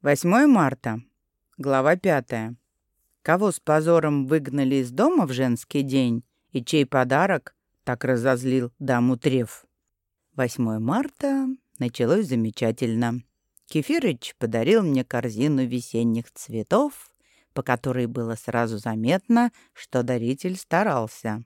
8 марта. Глава 5. Кого с позором выгнали из дома в женский день и чей подарок так разозлил даму Треф? 8 марта началось замечательно. Кефирыч подарил мне корзину весенних цветов, по которой было сразу заметно, что даритель старался.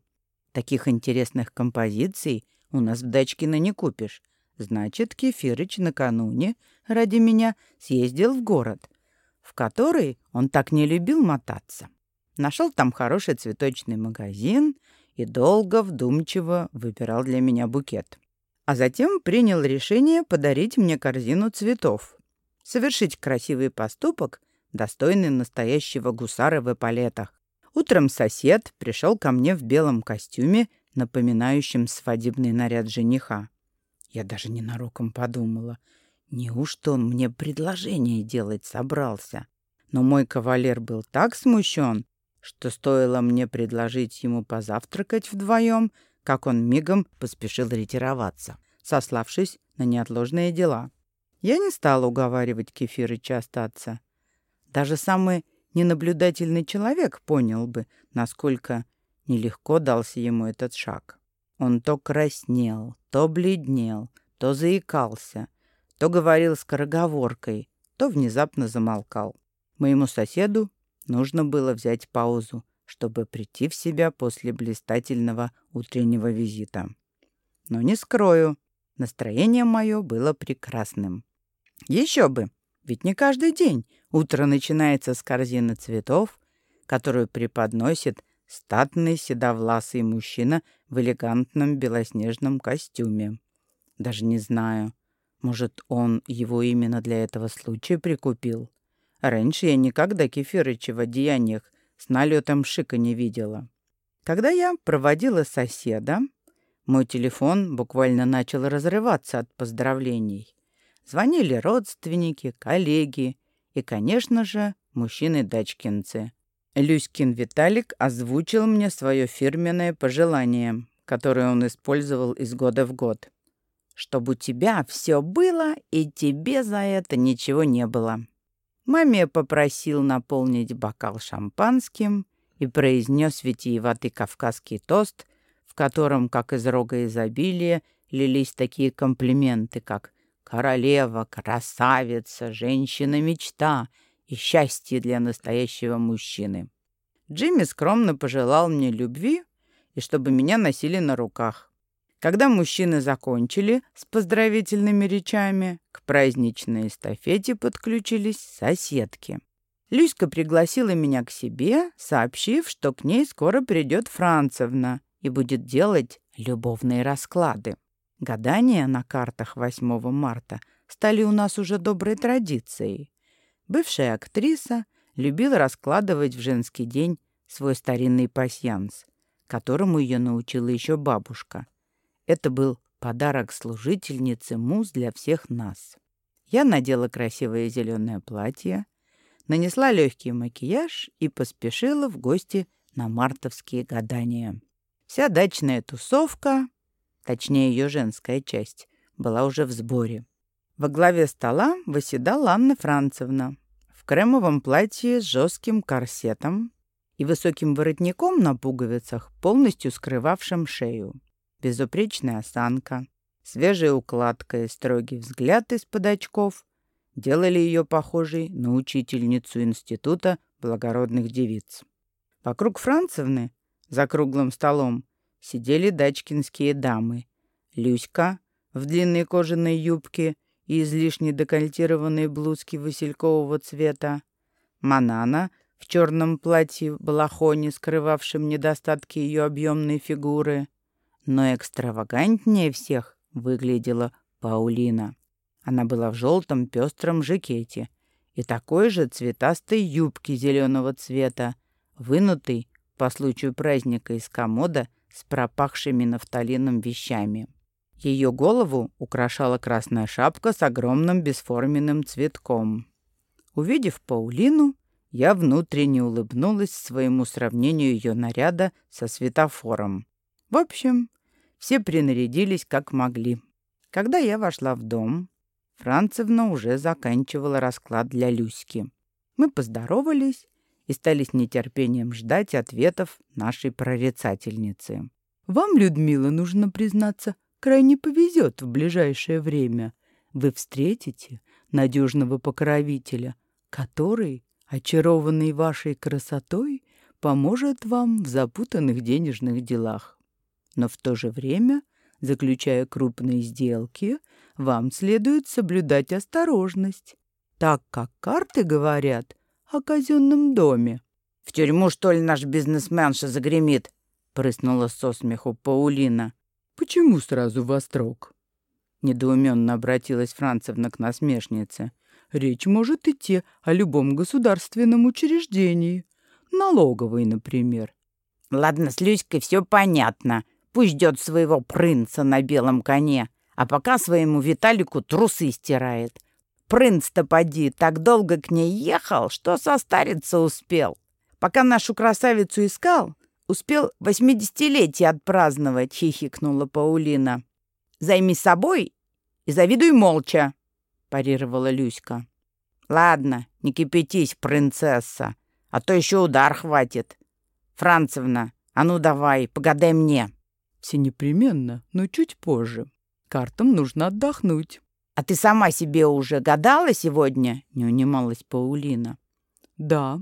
Таких интересных композиций у нас в Дачкино не купишь. Значит, Кефирыч накануне ради меня съездил в город, в который он так не любил мотаться. Нашел там хороший цветочный магазин и долго вдумчиво выбирал для меня букет. А затем принял решение подарить мне корзину цветов, совершить красивый поступок, достойный настоящего гусара в эполетах. Утром сосед пришел ко мне в белом костюме, напоминающем свадебный наряд жениха. Я даже ненароком подумала, неужто он мне предложение делать собрался? Но мой кавалер был так смущен, что стоило мне предложить ему позавтракать вдвоем, как он мигом поспешил ретироваться, сославшись на неотложные дела. Я не стала уговаривать Кефирыча остаться. Даже самый ненаблюдательный человек понял бы, насколько нелегко дался ему этот шаг. Он то краснел, то бледнел, то заикался, то говорил скороговоркой, то внезапно замолкал. Моему соседу нужно было взять паузу, чтобы прийти в себя после блистательного утреннего визита. Но не скрою, настроение мое было прекрасным. Еще бы, ведь не каждый день утро начинается с корзины цветов, которую преподносит статный седовласый мужчина в элегантном белоснежном костюме. Даже не знаю, может, он его именно для этого случая прикупил. Раньше я никогда Кефирыча в одеяниях с налетом шика не видела. Когда я проводила соседа, мой телефон буквально начал разрываться от поздравлений. Звонили родственники, коллеги и, конечно же, мужчины-дачкинцы. Люськин Виталик озвучил мне свое фирменное пожелание, которое он использовал из года в год. «Чтобы у тебя все было, и тебе за это ничего не было». Маме попросил наполнить бокал шампанским и произнес витиеватый кавказский тост, в котором, как из рога изобилия, лились такие комплименты, как «королева», «красавица», «женщина-мечта», и счастье для настоящего мужчины. Джимми скромно пожелал мне любви и чтобы меня носили на руках. Когда мужчины закончили с поздравительными речами, к праздничной эстафете подключились соседки. Люська пригласила меня к себе, сообщив, что к ней скоро придет Францевна и будет делать любовные расклады. Гадания на картах 8 марта стали у нас уже доброй традицией. Бывшая актриса любила раскладывать в женский день свой старинный пасьянс, которому ее научила еще бабушка. Это был подарок служительницы муз для всех нас. Я надела красивое зеленое платье, нанесла легкий макияж и поспешила в гости на мартовские гадания. Вся дачная тусовка, точнее ее женская часть, была уже в сборе. Во главе стола восседала Анна Францевна, в кремовом платье с жестким корсетом и высоким воротником на пуговицах, полностью скрывавшим шею. Безупречная осанка, свежая укладка и строгий взгляд из-под очков делали ее похожей на учительницу института благородных девиц. Вокруг Францевны, за круглым столом, сидели дачкинские дамы. Люська в длинной кожаной юбке и излишне декольтированной блузки василькового цвета, Манана в черном платье-балахоне, скрывавшем недостатки ее объемной фигуры, но экстравагантнее всех выглядела Паулина. Она была в желтом пестром жакете и такой же цветастой юбке зеленого цвета, вынутой по случаю праздника из комода с пропахшими нафталином вещами. Ее голову украшала красная шапка с огромным бесформенным цветком. Увидев Паулину, я внутренне улыбнулась своему сравнению ее наряда со светофором. В общем, все принарядились как могли. Когда я вошла в дом, Францевна уже заканчивала расклад для Люськи. Мы поздоровались и стали с нетерпением ждать ответов нашей прорицательницы. «Вам, Людмила, нужно признаться, крайне повезет в ближайшее время. Вы встретите надежного покровителя, который, очарованный вашей красотой, поможет вам в запутанных денежных делах. Но в то же время, заключая крупные сделки, вам следует соблюдать осторожность, так как карты говорят о казенном доме. — В тюрьму, что ли, наш бизнесменша загремит? — прыснула со смеху Паулина. — Почему сразу в? Недоуменно обратилась Францевна к насмешнице. Речь может идти о любом государственном учреждении. Налоговой, например. Ладно, с Люськой все понятно. Пусть ждет своего принца на белом коне, а пока своему Виталику трусы стирает. Принц-то поди так долго к ней ехал, что состариться успел. Пока нашу красавицу искал, успел восьмидесятилетие отпраздновать, хихикнула Паулина. Займи собой и завидуй молча, парировала Люська. Ладно, не кипятись, принцесса, а то еще удар хватит. Францевна, а ну давай, погадай мне. Все непременно, но чуть позже. Картам нужно отдохнуть. А ты сама себе уже гадала сегодня? Не унималась Паулина. Да,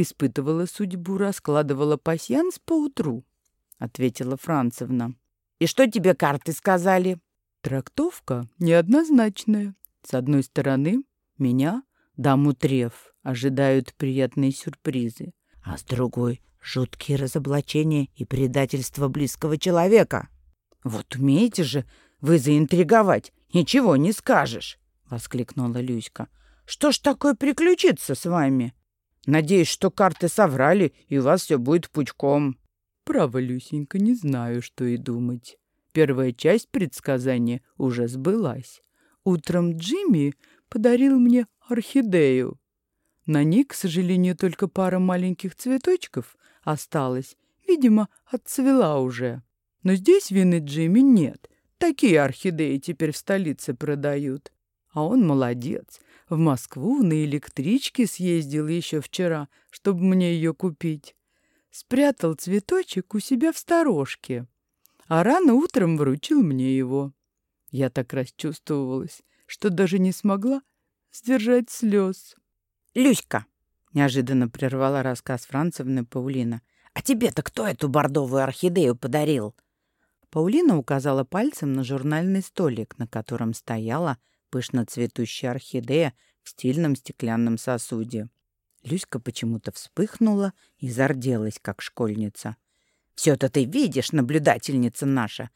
испытывала судьбу, раскладывала пасьянс поутру, ответила Францевна. И что тебе карты сказали? Трактовка неоднозначная. С одной стороны, меня, даму Треф, ожидают приятные сюрпризы, а с другой — жуткие разоблачения и предательство близкого человека. «Вот умеете же вы заинтриговать, ничего не скажешь!» — воскликнула Люська. «Что ж такое приключится с вами? Надеюсь, что карты соврали, и у вас все будет пучком». Право, Люсенька, не знаю, что и думать. Первая часть предсказания уже сбылась. Утром Джимми подарил мне орхидею. На ней, к сожалению, только пара маленьких цветочков осталась. Видимо, отцвела уже. Но здесь вины Джимми нет. Такие орхидеи теперь в столице продают. А он молодец. В Москву на электричке съездил еще вчера, чтобы мне ее купить спрятал цветочек у себя в сторожке, а рано утром вручил мне его. Я так расчувствовалась, что даже не смогла сдержать слез. «Люська!» — неожиданно прервала рассказ Францевны Паулина. «А тебе-то кто эту бордовую орхидею подарил?» Паулина указала пальцем на журнальный столик, на котором стояла пышно цветущая орхидея в стильном стеклянном сосуде. Люська почему-то вспыхнула и зарделась, как школьница. «Все-то ты видишь, наблюдательница наша.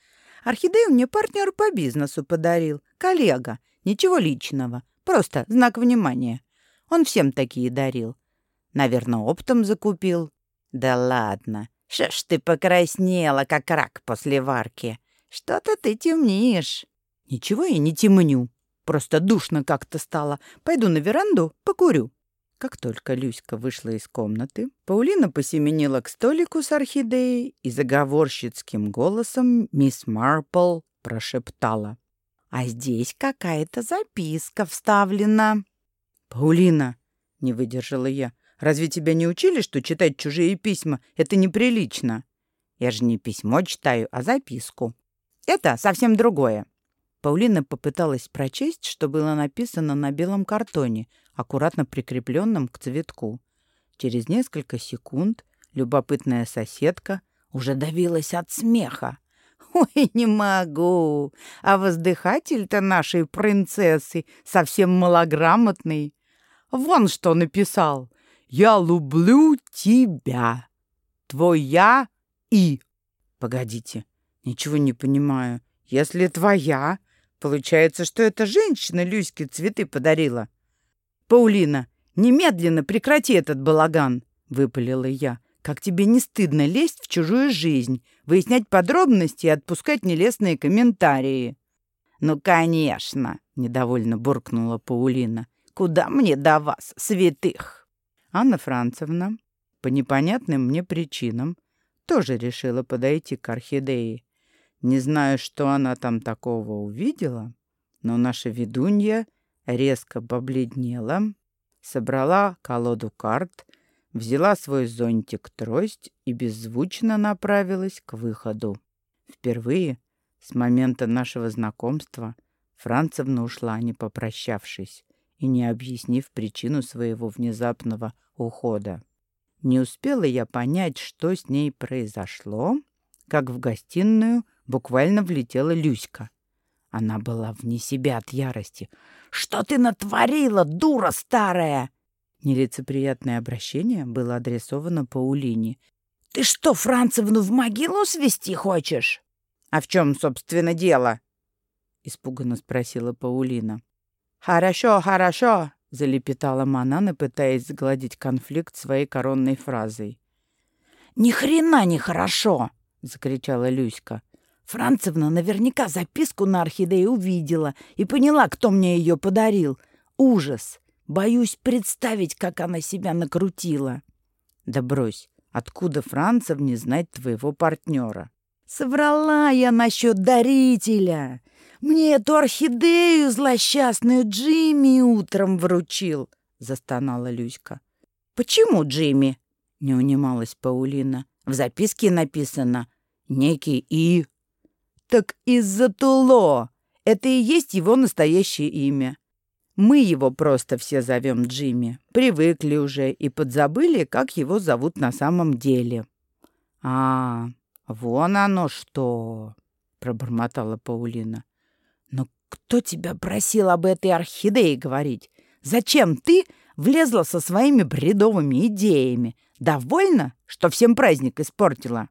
Орхидею мне партнер по бизнесу подарил, коллега. Ничего личного, просто знак внимания. Он всем такие дарил. Наверное, оптом закупил. Да ладно, что ж ты покраснела, как рак после варки. Что-то ты темнишь». «Ничего я не темню. Просто душно как-то стало. Пойду на веранду, покурю». Как только Люська вышла из комнаты, Паулина посеменила к столику с орхидеей и заговорщицким голосом мисс Марпл прошептала. «А здесь какая-то записка вставлена». «Паулина!» — не выдержала я. «Разве тебя не учили, что читать чужие письма — это неприлично?» «Я же не письмо читаю, а записку. Это совсем другое». Паулина попыталась прочесть, что было написано на белом картоне, аккуратно прикрепленном к цветку. Через несколько секунд любопытная соседка уже давилась от смеха. «Ой, не могу! А воздыхатель-то нашей принцессы совсем малограмотный. Вон что написал. «Я люблю тебя. Твоя и...» «Погодите, ничего не понимаю. Если твоя, получается, что эта женщина Люське цветы подарила. «Паулина, немедленно прекрати этот балаган!» — выпалила я. «Как тебе не стыдно лезть в чужую жизнь, выяснять подробности и отпускать нелестные комментарии?» «Ну, конечно!» — недовольно буркнула Паулина. «Куда мне до вас, святых?» Анна Францевна, по непонятным мне причинам, тоже решила подойти к орхидее. Не знаю, что она там такого увидела, Но наша ведунья резко побледнела, собрала колоду карт, взяла свой зонтик-трость и беззвучно направилась к выходу. Впервые с момента нашего знакомства Францевна ушла, не попрощавшись и не объяснив причину своего внезапного ухода. Не успела я понять, что с ней произошло, как в гостиную буквально влетела Люська. Она была вне себя от ярости. «Что ты натворила, дура старая?» Нелицеприятное обращение было адресовано Паулине. «Ты что, Францевну в могилу свести хочешь?» «А в чем, собственно, дело?» — испуганно спросила Паулина. «Хорошо, хорошо», — залепетала Манана, пытаясь сгладить конфликт своей коронной фразой. «Ни хрена не хорошо!» — закричала Люська. Францевна наверняка записку на орхидее увидела и поняла, кто мне ее подарил. Ужас! Боюсь представить, как она себя накрутила. Да брось, откуда Францевне знать твоего партнера? Соврала я насчет дарителя. Мне эту орхидею злосчастную Джимми утром вручил, застонала Люська. Почему Джимми? Не унималась Паулина. В записке написано «Некий И». Так из-за Туло. Это и есть его настоящее имя. Мы его просто все зовем Джимми. Привыкли уже и подзабыли, как его зовут на самом деле. А, вон оно что, пробормотала Паулина. Но кто тебя просил об этой орхидее говорить? Зачем ты влезла со своими бредовыми идеями? Довольно, что всем праздник испортила?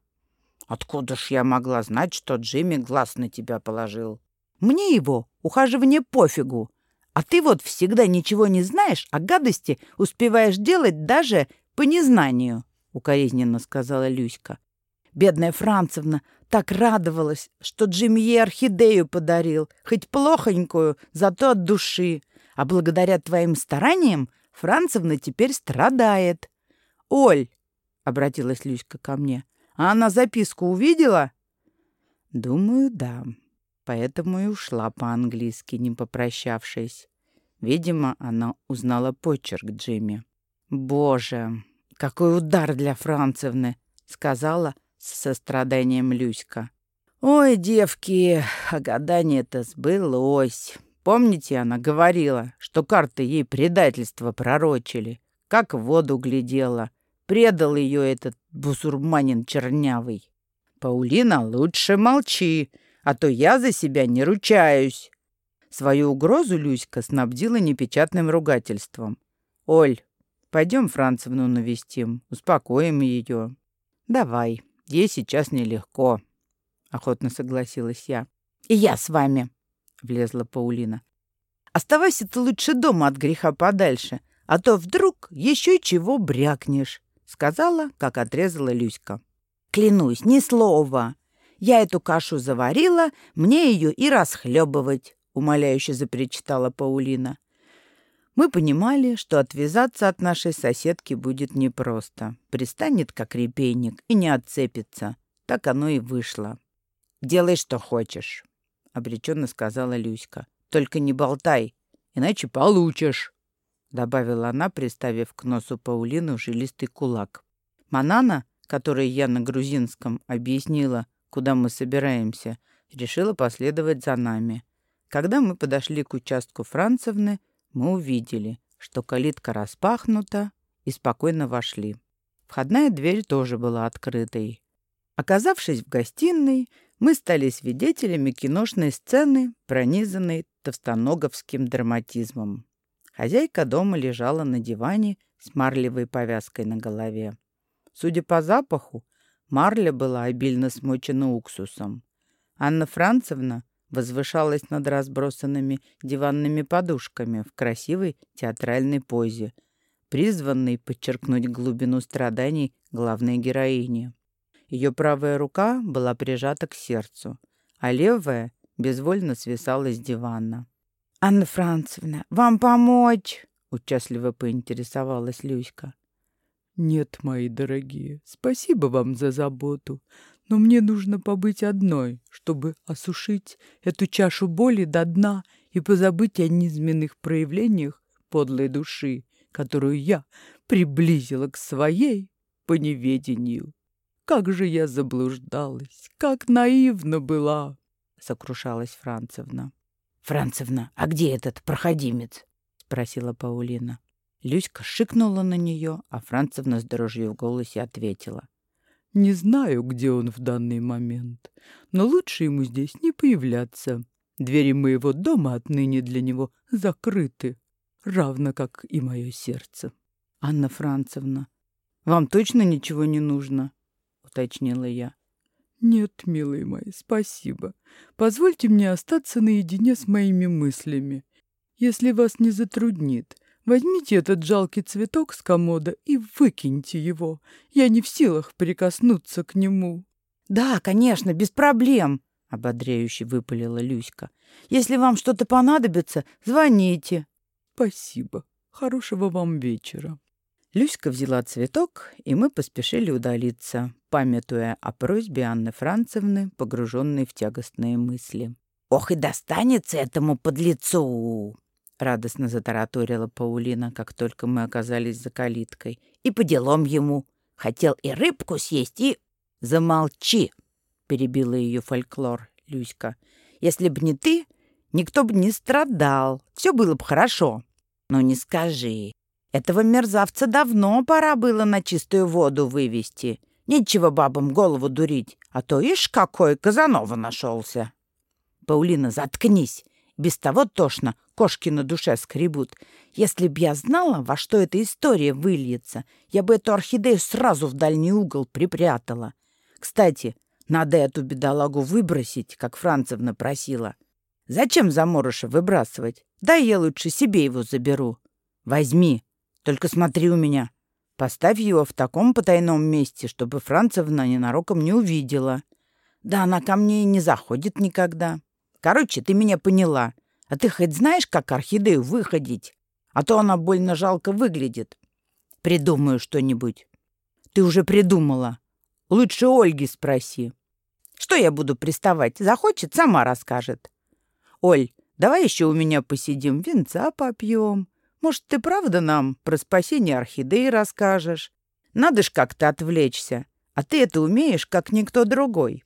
Откуда ж я могла знать, что Джимми глаз на тебя положил? Мне его ухаживание пофигу. А ты вот всегда ничего не знаешь, а гадости успеваешь делать даже по незнанию, — укоризненно сказала Люська. Бедная Францевна так радовалась, что Джимми ей орхидею подарил, хоть плохонькую, зато от души. А благодаря твоим стараниям Францевна теперь страдает. — Оль, — обратилась Люська ко мне, — а она записку увидела? — Думаю, да поэтому и ушла по-английски, не попрощавшись. Видимо, она узнала почерк Джимми. «Боже, какой удар для Францевны!» — сказала с состраданием Люська. «Ой, девки, а гадание-то сбылось. Помните, она говорила, что карты ей предательство пророчили, как в воду глядела. Предал ее этот бусурманин чернявый. Паулина, лучше молчи а то я за себя не ручаюсь». Свою угрозу Люська снабдила непечатным ругательством. «Оль, пойдем Францевну навестим, успокоим ее». «Давай, ей сейчас нелегко», — охотно согласилась я. «И я с вами», — влезла Паулина. «Оставайся ты лучше дома от греха подальше, а то вдруг еще чего брякнешь», — сказала, как отрезала Люська. «Клянусь, ни слова. Я эту кашу заварила, мне ее и расхлебывать», — умоляюще запричитала Паулина. Мы понимали, что отвязаться от нашей соседки будет непросто. Пристанет, как репейник, и не отцепится. Так оно и вышло. «Делай, что хочешь», — обреченно сказала Люська. «Только не болтай, иначе получишь», — добавила она, приставив к носу Паулины жилистый кулак. Манана, которой я на грузинском объяснила, куда мы собираемся, решила последовать за нами. Когда мы подошли к участку Францевны, мы увидели, что калитка распахнута, и спокойно вошли. Входная дверь тоже была открытой. Оказавшись в гостиной, мы стали свидетелями киношной сцены, пронизанной товстоноговским драматизмом. Хозяйка дома лежала на диване с марлевой повязкой на голове. Судя по запаху, Марля была обильно смочена уксусом. Анна Францевна возвышалась над разбросанными диванными подушками в красивой театральной позе, призванной подчеркнуть глубину страданий главной героини. Ее правая рука была прижата к сердцу, а левая безвольно свисала с дивана. «Анна Францевна, вам помочь?» — участливо поинтересовалась Люська. «Нет, мои дорогие, спасибо вам за заботу, но мне нужно побыть одной, чтобы осушить эту чашу боли до дна и позабыть о низменных проявлениях подлой души, которую я приблизила к своей по неведению. Как же я заблуждалась, как наивна была, — сокрушалась Францевна. — Францевна, а где этот проходимец? — спросила Паулина. Люська шикнула на нее, а Францевна с дрожью в голосе ответила. «Не знаю, где он в данный момент, но лучше ему здесь не появляться. Двери моего дома отныне для него закрыты, равно как и мое сердце». «Анна Францевна, вам точно ничего не нужно?» — уточнила я. «Нет, милые мои, спасибо. Позвольте мне остаться наедине с моими мыслями. Если вас не затруднит, Возьмите этот жалкий цветок с комода и выкиньте его. Я не в силах прикоснуться к нему». «Да, конечно, без проблем», — ободряюще выпалила Люська. «Если вам что-то понадобится, звоните». «Спасибо. Хорошего вам вечера». Люська взяла цветок, и мы поспешили удалиться, памятуя о просьбе Анны Францевны, погруженной в тягостные мысли. «Ох и достанется этому подлецу!» — радостно затараторила Паулина, как только мы оказались за калиткой. «И по делам ему. Хотел и рыбку съесть, и...» «Замолчи!» — перебила ее фольклор Люська. «Если б не ты, никто бы не страдал. Все было бы хорошо. Но не скажи. Этого мерзавца давно пора было на чистую воду вывести. Нечего бабам голову дурить, а то ишь какой Казанова нашелся!» «Паулина, заткнись!» Без того тошно, кошки на душе скребут. Если б я знала, во что эта история выльется, я бы эту орхидею сразу в дальний угол припрятала. Кстати, надо эту бедолагу выбросить, как Францевна просила. Зачем заморыша выбрасывать? Да я лучше себе его заберу. Возьми, только смотри у меня. Поставь его в таком потайном месте, чтобы Францевна ненароком не увидела. Да она ко мне и не заходит никогда. Короче, ты меня поняла. А ты хоть знаешь, как орхидею выходить? А то она больно жалко выглядит. Придумаю что-нибудь. Ты уже придумала. Лучше Ольги спроси. Что я буду приставать? Захочет, сама расскажет. Оль, давай еще у меня посидим, венца попьем. Может, ты правда нам про спасение орхидеи расскажешь? Надо ж как-то отвлечься. А ты это умеешь, как никто другой.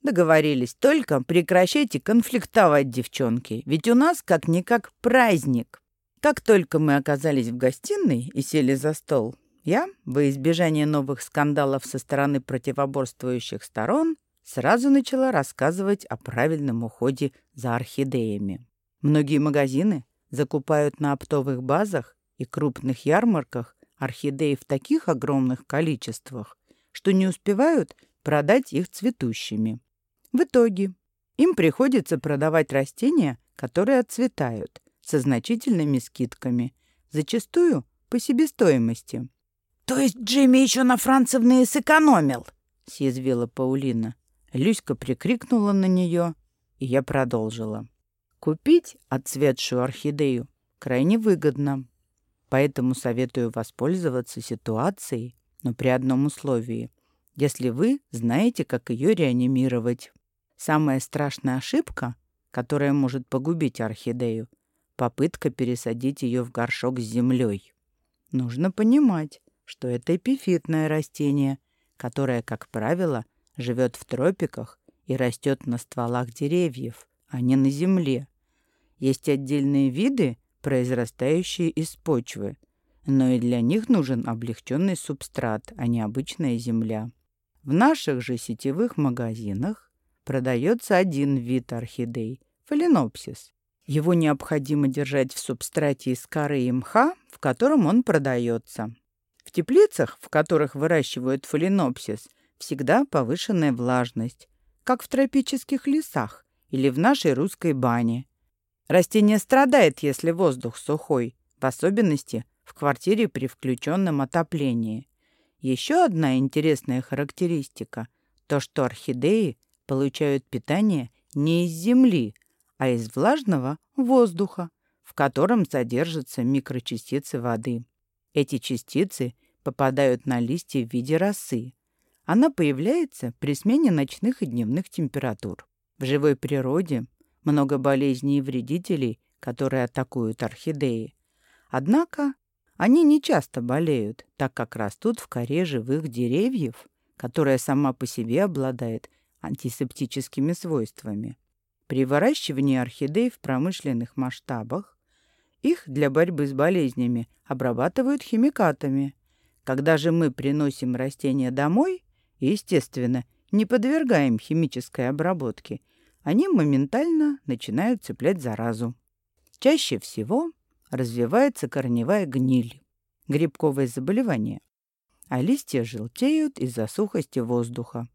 Договорились, только прекращайте конфликтовать, девчонки, ведь у нас как-никак праздник. Как только мы оказались в гостиной и сели за стол, я, во избежание новых скандалов со стороны противоборствующих сторон, сразу начала рассказывать о правильном уходе за орхидеями. Многие магазины закупают на оптовых базах и крупных ярмарках орхидеи в таких огромных количествах, что не успевают продать их цветущими. В итоге им приходится продавать растения, которые отцветают, со значительными скидками, зачастую по себестоимости. «То есть Джимми еще на Францевные сэкономил?» — съязвила Паулина. Люська прикрикнула на нее, и я продолжила. «Купить отцветшую орхидею крайне выгодно, поэтому советую воспользоваться ситуацией, но при одном условии, если вы знаете, как ее реанимировать». Самая страшная ошибка, которая может погубить орхидею, попытка пересадить ее в горшок с землей. Нужно понимать, что это эпифитное растение, которое, как правило, живет в тропиках и растет на стволах деревьев, а не на земле. Есть отдельные виды, произрастающие из почвы, но и для них нужен облегченный субстрат, а не обычная земля. В наших же сетевых магазинах продается один вид орхидей – фаленопсис. Его необходимо держать в субстрате из коры и мха, в котором он продается. В теплицах, в которых выращивают фаленопсис, всегда повышенная влажность, как в тропических лесах или в нашей русской бане. Растение страдает, если воздух сухой, в особенности в квартире при включенном отоплении. Еще одна интересная характеристика – то, что орхидеи получают питание не из земли, а из влажного воздуха, в котором содержатся микрочастицы воды. Эти частицы попадают на листья в виде росы. Она появляется при смене ночных и дневных температур. В живой природе много болезней и вредителей, которые атакуют орхидеи. Однако они не часто болеют, так как растут в коре живых деревьев, которая сама по себе обладает антисептическими свойствами. При выращивании орхидей в промышленных масштабах их для борьбы с болезнями обрабатывают химикатами. Когда же мы приносим растения домой, естественно, не подвергаем химической обработке, они моментально начинают цеплять заразу. Чаще всего развивается корневая гниль, грибковое заболевание, а листья желтеют из-за сухости воздуха.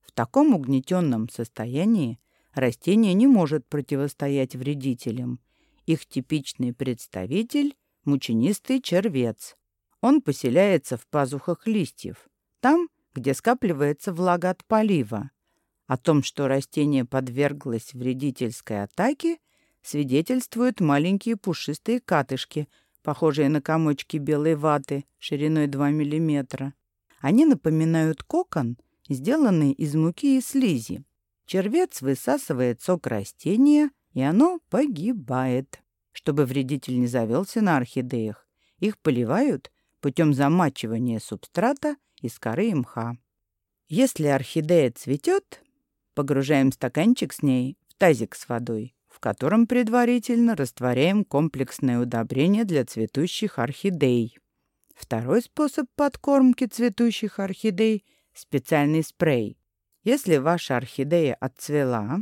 В таком угнетенном состоянии растение не может противостоять вредителям. Их типичный представитель – мученистый червец. Он поселяется в пазухах листьев, там, где скапливается влага от полива. О том, что растение подверглось вредительской атаке, свидетельствуют маленькие пушистые катышки, похожие на комочки белой ваты шириной 2 мм. Они напоминают кокон, сделанный из муки и слизи. Червец высасывает сок растения, и оно погибает. Чтобы вредитель не завелся на орхидеях, их поливают путем замачивания субстрата из коры и мха. Если орхидея цветет, погружаем стаканчик с ней в тазик с водой в котором предварительно растворяем комплексное удобрение для цветущих орхидей. Второй способ подкормки цветущих орхидей – специальный спрей. Если ваша орхидея отцвела,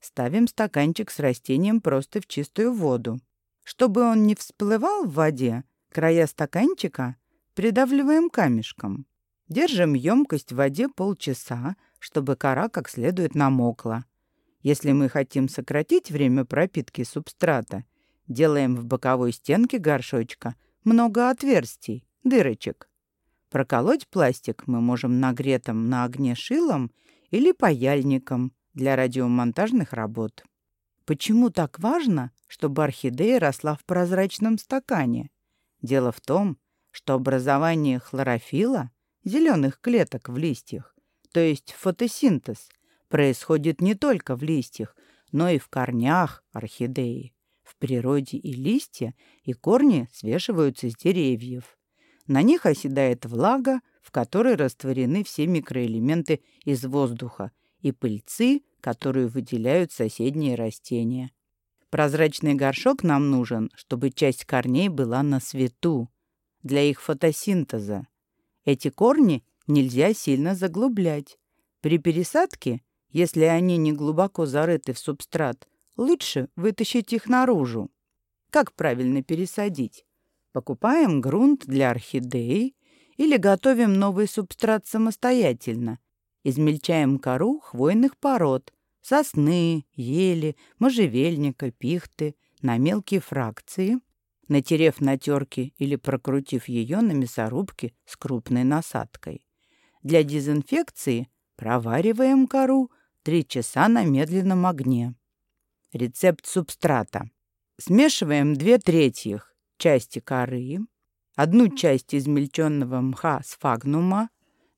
ставим стаканчик с растением просто в чистую воду. Чтобы он не всплывал в воде, края стаканчика придавливаем камешком. Держим емкость в воде полчаса, чтобы кора как следует намокла. Если мы хотим сократить время пропитки субстрата, делаем в боковой стенке горшочка много отверстий, дырочек. Проколоть пластик мы можем нагретым на огне шилом или паяльником для радиомонтажных работ. Почему так важно, чтобы орхидея росла в прозрачном стакане? Дело в том, что образование хлорофила, зеленых клеток в листьях, то есть фотосинтез – происходит не только в листьях, но и в корнях орхидеи. В природе и листья, и корни свешиваются с деревьев. На них оседает влага, в которой растворены все микроэлементы из воздуха и пыльцы, которую выделяют соседние растения. Прозрачный горшок нам нужен, чтобы часть корней была на свету, для их фотосинтеза. Эти корни нельзя сильно заглублять. При пересадке если они не глубоко зарыты в субстрат, лучше вытащить их наружу. Как правильно пересадить? Покупаем грунт для орхидей или готовим новый субстрат самостоятельно. Измельчаем кору хвойных пород – сосны, ели, можжевельника, пихты на мелкие фракции, натерев на терке или прокрутив ее на мясорубке с крупной насадкой. Для дезинфекции провариваем кору – Три часа на медленном огне. Рецепт субстрата. Смешиваем две третьих части коры, одну часть измельченного мха сфагнума,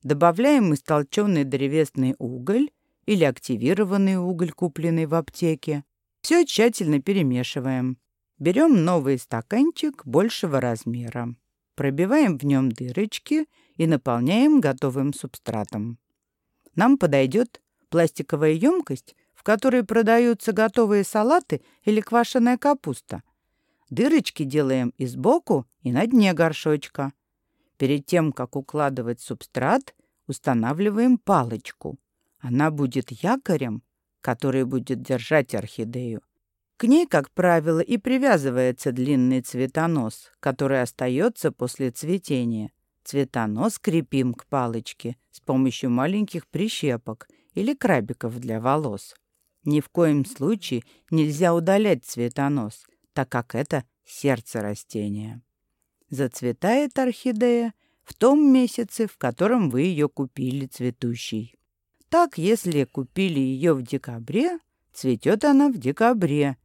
добавляем истолченный древесный уголь или активированный уголь, купленный в аптеке. Все тщательно перемешиваем. Берем новый стаканчик большего размера. Пробиваем в нем дырочки и наполняем готовым субстратом. Нам подойдет пластиковая емкость, в которой продаются готовые салаты или квашеная капуста. Дырочки делаем и сбоку, и на дне горшочка. Перед тем, как укладывать субстрат, устанавливаем палочку. Она будет якорем, который будет держать орхидею. К ней, как правило, и привязывается длинный цветонос, который остается после цветения. Цветонос крепим к палочке с помощью маленьких прищепок или крабиков для волос. Ни в коем случае нельзя удалять цветонос, так как это сердце растения. Зацветает орхидея в том месяце, в котором вы ее купили цветущей. Так, если купили ее в декабре, цветет она в декабре.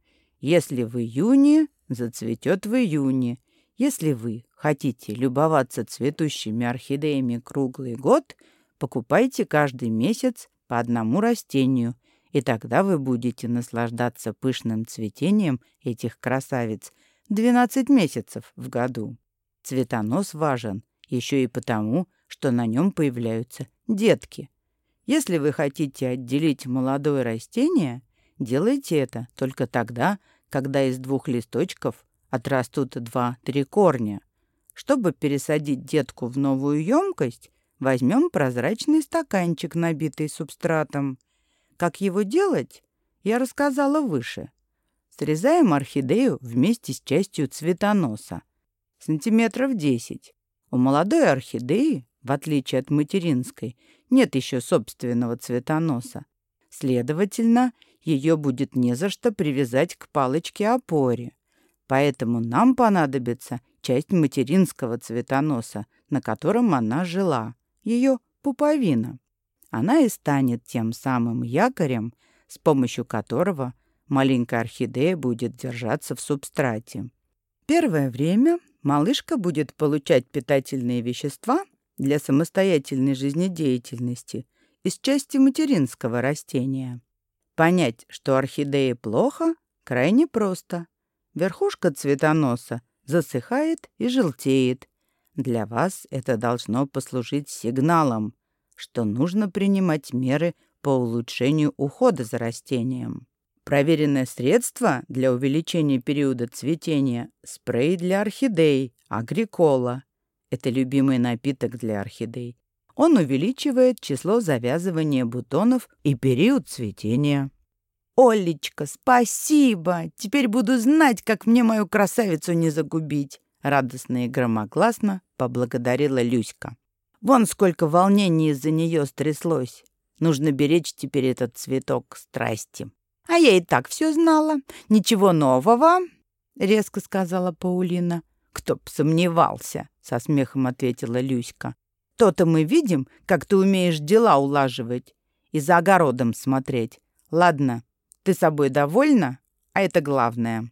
Если в июне, зацветет в июне. Если вы хотите любоваться цветущими орхидеями круглый год, покупайте каждый месяц по одному растению И тогда вы будете наслаждаться пышным цветением этих красавиц 12 месяцев в году. Цветонос важен еще и потому, что на нем появляются детки. Если вы хотите отделить молодое растение, делайте это только тогда, когда из двух листочков отрастут два-три корня. Чтобы пересадить детку в новую емкость, возьмем прозрачный стаканчик, набитый субстратом. Как его делать, я рассказала выше. Срезаем орхидею вместе с частью цветоноса. Сантиметров 10. У молодой орхидеи, в отличие от материнской, нет еще собственного цветоноса. Следовательно, ее будет не за что привязать к палочке-опоре. Поэтому нам понадобится часть материнского цветоноса, на котором она жила, ее пуповина. Она и станет тем самым якорем, с помощью которого маленькая орхидея будет держаться в субстрате. Первое время малышка будет получать питательные вещества для самостоятельной жизнедеятельности из части материнского растения. Понять, что орхидее плохо, крайне просто. Верхушка цветоноса засыхает и желтеет. Для вас это должно послужить сигналом, что нужно принимать меры по улучшению ухода за растением. Проверенное средство для увеличения периода цветения – спрей для орхидей, агрикола. Это любимый напиток для орхидей. Он увеличивает число завязывания бутонов и период цветения. «Олечка, спасибо! Теперь буду знать, как мне мою красавицу не загубить!» Радостно и громогласно поблагодарила Люська. «Вон сколько волнений из-за нее стряслось! Нужно беречь теперь этот цветок страсти!» «А я и так все знала. Ничего нового!» — резко сказала Паулина. «Кто б сомневался!» — со смехом ответила Люська. «То-то мы видим, как ты умеешь дела улаживать и за огородом смотреть. Ладно, ты собой довольна? А это главное.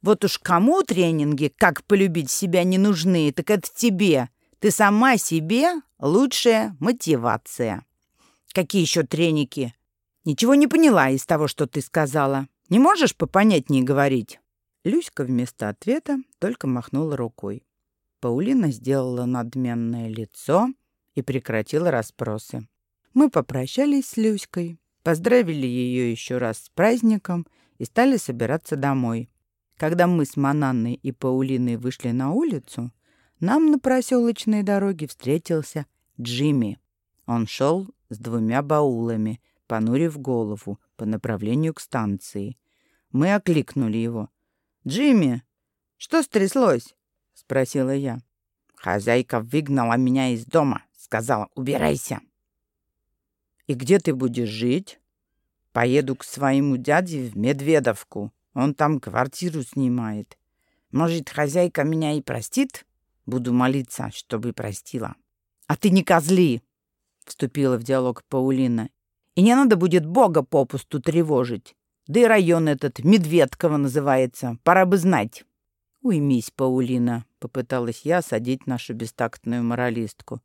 Вот уж кому тренинги «Как полюбить себя» не нужны, так это тебе. Ты сама себе лучшая мотивация. Какие еще треники? Ничего не поняла из того, что ты сказала. Не можешь попонятнее говорить?» Люська вместо ответа только махнула рукой. Паулина сделала надменное лицо и прекратила расспросы. Мы попрощались с Люськой, поздравили ее еще раз с праздником и стали собираться домой. Когда мы с Мананной и Паулиной вышли на улицу, нам на проселочной дороге встретился Джимми. Он шел с двумя баулами, понурив голову по направлению к станции. Мы окликнули его. «Джимми, что стряслось?» — спросила я. «Хозяйка выгнала меня из дома», — сказала. «Убирайся». «И где ты будешь жить?» «Поеду к своему дяде в Медведовку. Он там квартиру снимает. Может, хозяйка меня и простит? Буду молиться, чтобы простила». «А ты не козли!» — вступила в диалог Паулина. «И не надо будет Бога попусту тревожить. Да и район этот Медведково называется. Пора бы знать». «Уймись, Паулина», — попыталась я садить нашу бестактную моралистку.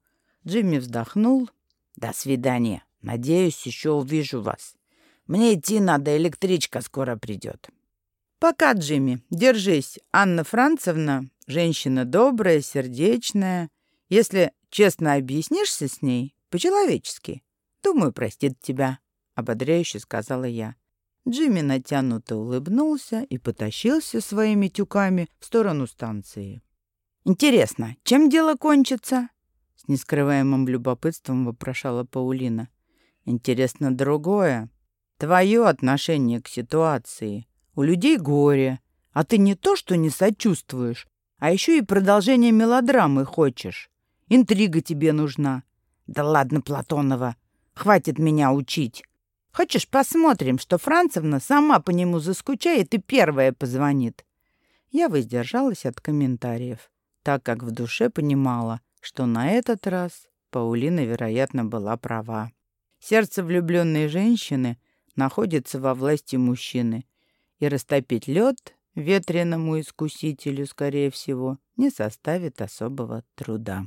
Джимми вздохнул. «До свидания. Надеюсь, еще увижу вас. Мне идти надо, электричка скоро придет». «Пока, Джимми. Держись. Анна Францевна — женщина добрая, сердечная. Если честно объяснишься с ней, по-человечески, думаю, простит тебя», — ободряюще сказала я. Джимми натянуто улыбнулся и потащился своими тюками в сторону станции. «Интересно, чем дело кончится?» С нескрываемым любопытством вопрошала Паулина. «Интересно другое. Твое отношение к ситуации. У людей горе, а ты не то что не сочувствуешь, а еще и продолжение мелодрамы хочешь. Интрига тебе нужна. Да ладно, Платонова, хватит меня учить. Хочешь, посмотрим, что Францевна сама по нему заскучает и первая позвонит?» Я воздержалась от комментариев, так как в душе понимала, что на этот раз Паулина, вероятно, была права. Сердце влюбленной женщины находится во власти мужчины, и растопить лед ветреному искусителю, скорее всего, не составит особого труда.